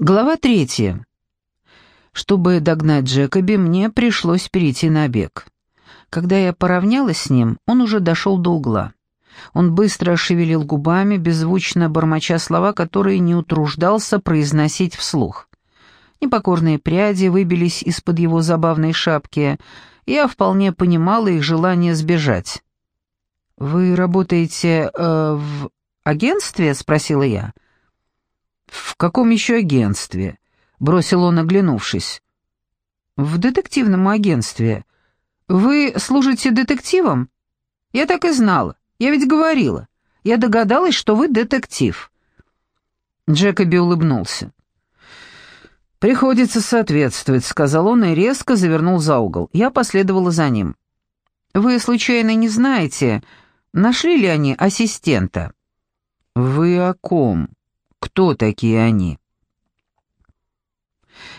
Глава третья. Чтобы догнать Джекоби, мне пришлось перейти на бег. Когда я поравнялась с ним, он уже дошел до угла. Он быстро шевелил губами, беззвучно бормоча слова, которые не утруждался произносить вслух. Непокорные пряди выбились из-под его забавной шапки. Я вполне понимала их желание сбежать. «Вы работаете э, в агентстве?» — спросила я. — «В каком еще агентстве?» — бросил он, оглянувшись. «В детективном агентстве. Вы служите детективом?» «Я так и знала. Я ведь говорила. Я догадалась, что вы детектив». Джекоби улыбнулся. «Приходится соответствовать», — сказал он и резко завернул за угол. Я последовала за ним. «Вы, случайно, не знаете, нашли ли они ассистента?» «Вы о ком?» Кто такие они.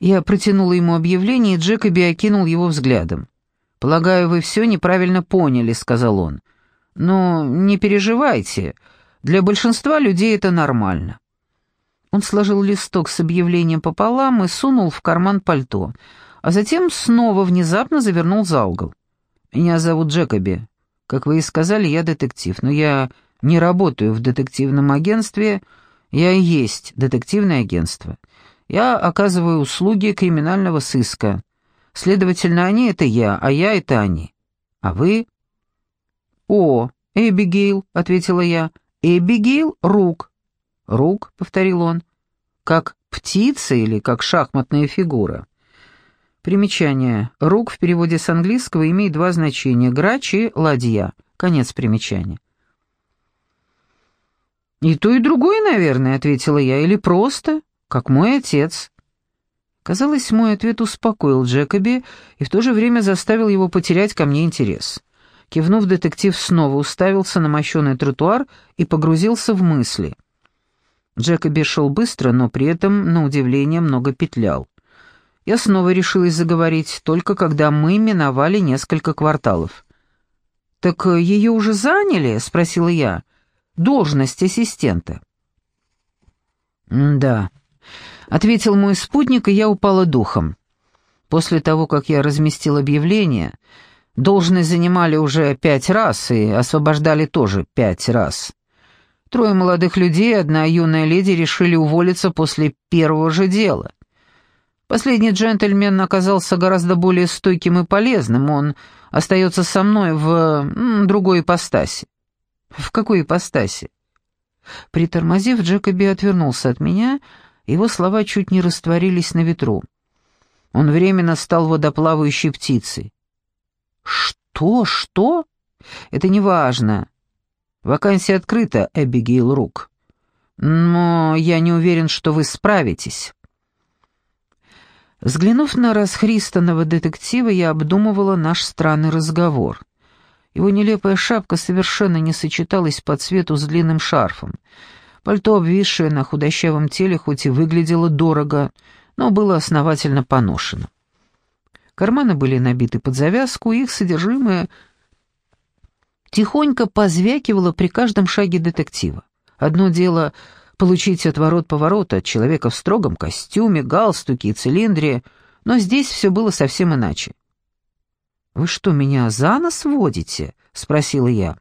Я протянула ему объявление, и Джекоби окинул его взглядом. «Полагаю, вы все неправильно поняли», — сказал он. «Но не переживайте, для большинства людей это нормально». Он сложил листок с объявлением пополам и сунул в карман пальто, а затем снова внезапно завернул за угол. «Меня зовут Джекоби. Как вы и сказали, я детектив, но я не работаю в детективном агентстве, — я и есть детективное агентство. Я оказываю услуги криминального сыска. Следовательно, они — это я, а я — это они. А вы? О, Эбигейл, — ответила я. Эбигейл Рук. Рук, — повторил он. Как птица или как шахматная фигура. Примечание. Рук в переводе с английского имеет два значения — грач и ладья. Конец примечания. «И то, и другое, наверное», — ответила я, — «или просто, как мой отец». Казалось, мой ответ успокоил Джекоби и в то же время заставил его потерять ко мне интерес. Кивнув, детектив снова уставился на мощеный тротуар и погрузился в мысли. Джекоби шел быстро, но при этом, на удивление, много петлял. Я снова решилась заговорить, только когда мы миновали несколько кварталов. «Так ее уже заняли?» — спросила я должность ассистента. «Да», — ответил мой спутник, и я упала духом. После того, как я разместил объявление, должность занимали уже пять раз и освобождали тоже пять раз. Трое молодых людей и одна юная леди решили уволиться после первого же дела. Последний джентльмен оказался гораздо более стойким и полезным, он остается со мной в другой ипостаси. «В какой ипостаси?» Притормозив, Джекоби отвернулся от меня, его слова чуть не растворились на ветру. Он временно стал водоплавающей птицей. «Что? Что? Это не важно. Вакансия открыта, Эбигейл Рук. Но я не уверен, что вы справитесь». Взглянув на расхристанного детектива, я обдумывала наш странный разговор — его нелепая шапка совершенно не сочеталась по цвету с длинным шарфом. Пальто, обвисшее на худощавом теле, хоть и выглядело дорого, но было основательно поношено. Карманы были набиты под завязку, их содержимое тихонько позвякивало при каждом шаге детектива. Одно дело — получить отворот-поворот от человека в строгом костюме, галстуке и цилиндре, но здесь все было совсем иначе. «Вы что, меня за нос водите?» — спросила я.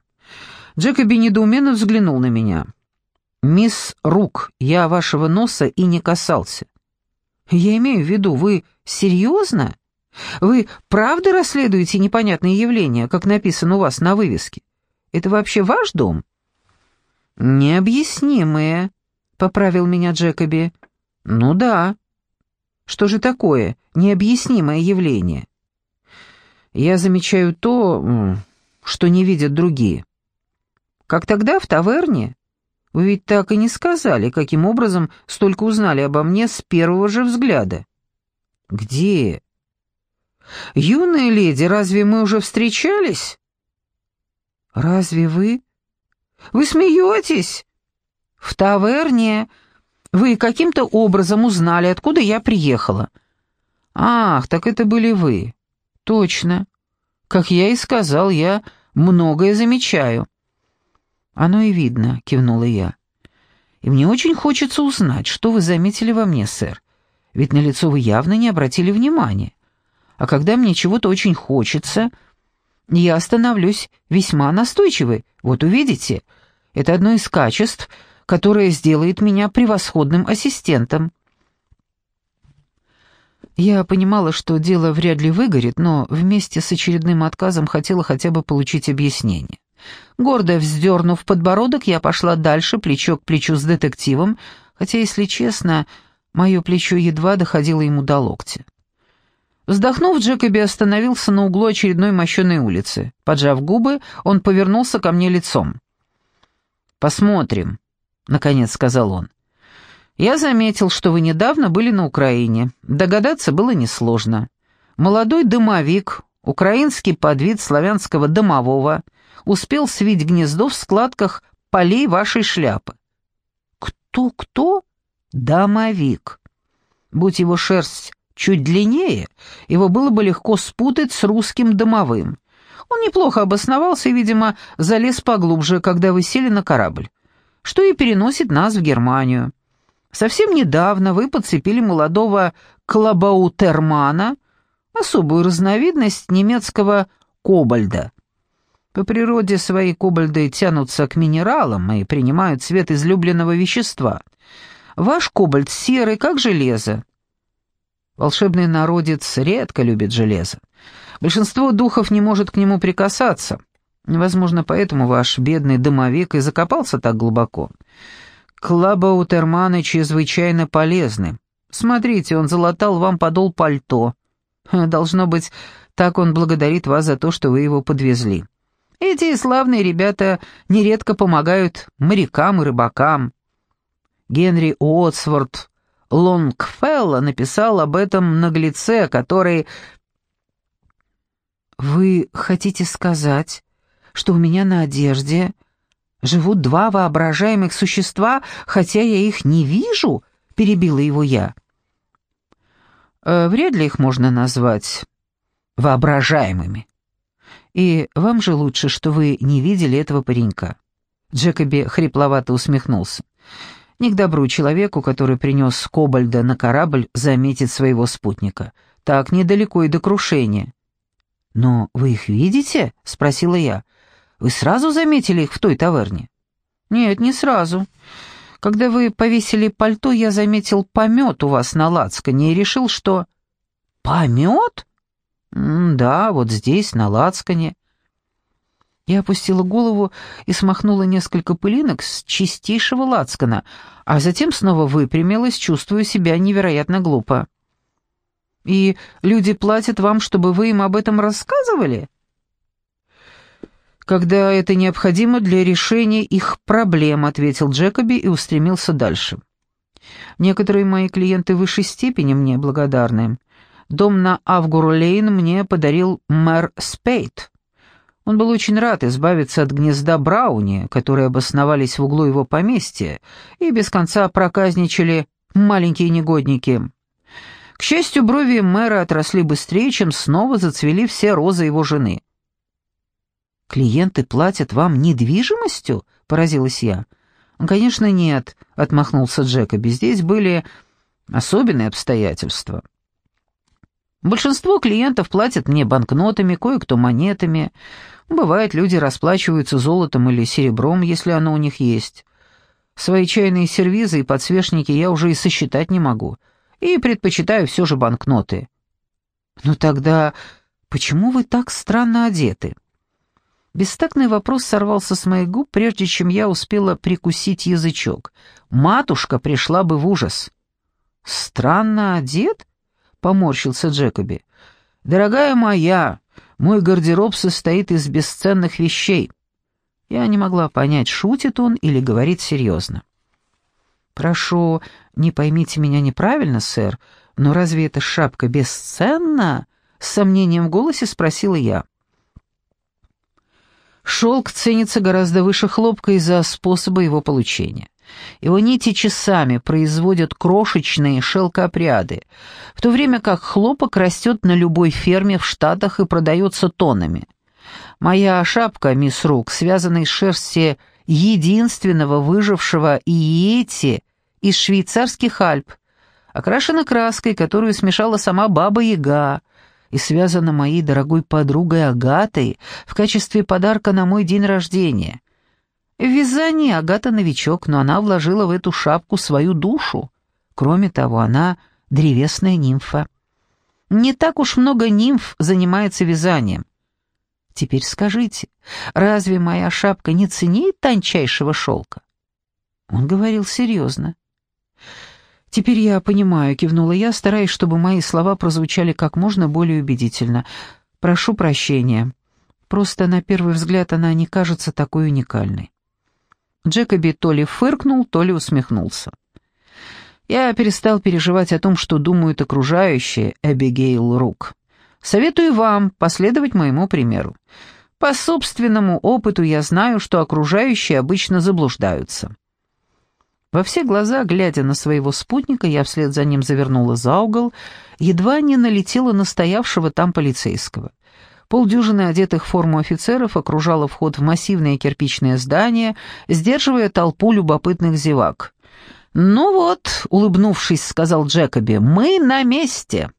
Джекоби недоуменно взглянул на меня. «Мисс Рук, я вашего носа и не касался». «Я имею в виду, вы серьезно? Вы правда расследуете непонятные явления, как написано у вас на вывеске? Это вообще ваш дом?» «Необъяснимые», — поправил меня Джекоби. «Ну да». «Что же такое необъяснимое явление?» Я замечаю то, что не видят другие. Как тогда в таверне? Вы ведь так и не сказали, каким образом столько узнали обо мне с первого же взгляда. Где? Юная леди, разве мы уже встречались? Разве вы? Вы смеетесь? В таверне. Вы каким-то образом узнали, откуда я приехала. Ах, так это были вы. «Точно. Как я и сказал, я многое замечаю». «Оно и видно», — кивнула я. И мне очень хочется узнать, что вы заметили во мне, сэр. Ведь на лицо вы явно не обратили внимания. А когда мне чего-то очень хочется, я становлюсь весьма настойчивой. Вот увидите, это одно из качеств, которое сделает меня превосходным ассистентом. Я понимала, что дело вряд ли выгорит, но вместе с очередным отказом хотела хотя бы получить объяснение. Гордо вздернув подбородок, я пошла дальше, плечо к плечу с детективом, хотя, если честно, мое плечо едва доходило ему до локтя. Вздохнув, Джекоби остановился на углу очередной мощеной улицы. Поджав губы, он повернулся ко мне лицом. «Посмотрим», — наконец сказал он. «Я заметил, что вы недавно были на Украине. Догадаться было несложно. Молодой дымовик, украинский подвид славянского домового, успел свить гнездо в складках полей вашей шляпы». «Кто-кто?» «Домовик. Будь его шерсть чуть длиннее, его было бы легко спутать с русским домовым. Он неплохо обосновался и, видимо, залез поглубже, когда вы сели на корабль, что и переносит нас в Германию. Совсем недавно вы подцепили молодого клабаутермана, особую разновидность немецкого кобальда. По природе свои кобальды тянутся к минералам и принимают цвет излюбленного вещества. Ваш кобальт серый, как железо. Волшебный народец редко любит железо. Большинство духов не может к нему прикасаться. Возможно, поэтому ваш бедный домовик и закопался так глубоко. Клабаутерманы чрезвычайно полезны. Смотрите, он залатал вам подол пальто. Должно быть, так он благодарит вас за то, что вы его подвезли. Эти славные ребята нередко помогают морякам и рыбакам. Генри Уотсворт Лонгфелло написал об этом наглеце, который... «Вы хотите сказать, что у меня на одежде живут два воображаемых существа, хотя я их не вижу?» — перебила его я. «Э, «Вряд ли их можно назвать воображаемыми. И вам же лучше, что вы не видели этого паренька». Джекоби хрипловато усмехнулся. Не к добру человеку, который принес Кобальда на корабль, заметить своего спутника. Так недалеко и до крушения. «Но вы их видите?» — спросила я. «Вы сразу заметили их в той таверне?» «Нет, не сразу. Когда вы повесили пальто, я заметил помет у вас на лацкане и решил, что...» «Помет?» «Да, вот здесь, на лацкане. Я опустила голову и смахнула несколько пылинок с чистейшего лацкана, а затем снова выпрямилась, чувствуя себя невероятно глупо. «И люди платят вам, чтобы вы им об этом рассказывали?» «Когда это необходимо для решения их проблем», — ответил Джекоби и устремился дальше. «Некоторые мои клиенты в высшей степени мне благодарны. Дом на Авгур-Лейн мне подарил мэр Спейт». Он был очень рад избавиться от гнезда Брауни, которые обосновались в углу его поместья и без конца проказничали маленькие негодники. К счастью, брови мэра отросли быстрее, чем снова зацвели все розы его жены. «Клиенты платят вам недвижимостью?» — поразилась я. «Конечно, нет», — отмахнулся Джекоби. «Здесь были особенные обстоятельства». Большинство клиентов платят мне банкнотами, кое-кто монетами. Бывает, люди расплачиваются золотом или серебром, если оно у них есть. Свои чайные сервизы и подсвечники я уже и сосчитать не могу. И предпочитаю все же банкноты. Ну тогда почему вы так странно одеты? Бестактный вопрос сорвался с моих губ, прежде чем я успела прикусить язычок. Матушка пришла бы в ужас. «Странно одет?» поморщился Джекоби. «Дорогая моя, мой гардероб состоит из бесценных вещей». Я не могла понять, шутит он или говорит серьезно. «Прошу, не поймите меня неправильно, сэр, но разве эта шапка бесценна?» С сомнением в голосе спросила я. Шелк ценится гораздо выше хлопка из-за способа его получения. Его нити часами производят крошечные шелкопряды, в то время как хлопок растет на любой ферме в Штатах и продается тоннами. Моя шапка, мисс Рук, связана из шерсти единственного выжившего Иети из швейцарских Альп, окрашена краской, которую смешала сама Баба-Яга, и связана моей дорогой подругой Агатой в качестве подарка на мой день рождения. В вязании Агата новичок, но она вложила в эту шапку свою душу. Кроме того, она древесная нимфа. Не так уж много нимф занимается вязанием. Теперь скажите, разве моя шапка не ценит тончайшего шелка? Он говорил серьезно. «Теперь я понимаю», — кивнула я, стараясь, чтобы мои слова прозвучали как можно более убедительно. «Прошу прощения. Просто на первый взгляд она не кажется такой уникальной». Джекоби то ли фыркнул, то ли усмехнулся. Я перестал переживать о том, что думают окружающие Эбигейл Рук. Советую вам последовать моему примеру. По собственному опыту я знаю, что окружающие обычно заблуждаются. Во все глаза, глядя на своего спутника, я вслед за ним завернула за угол, едва не налетела на стоявшего там полицейского. Полдюжины одетых в форму офицеров окружало вход в массивное кирпичное здание, сдерживая толпу любопытных зевак. «Ну вот», — улыбнувшись, сказал Джекоби, — «мы на месте».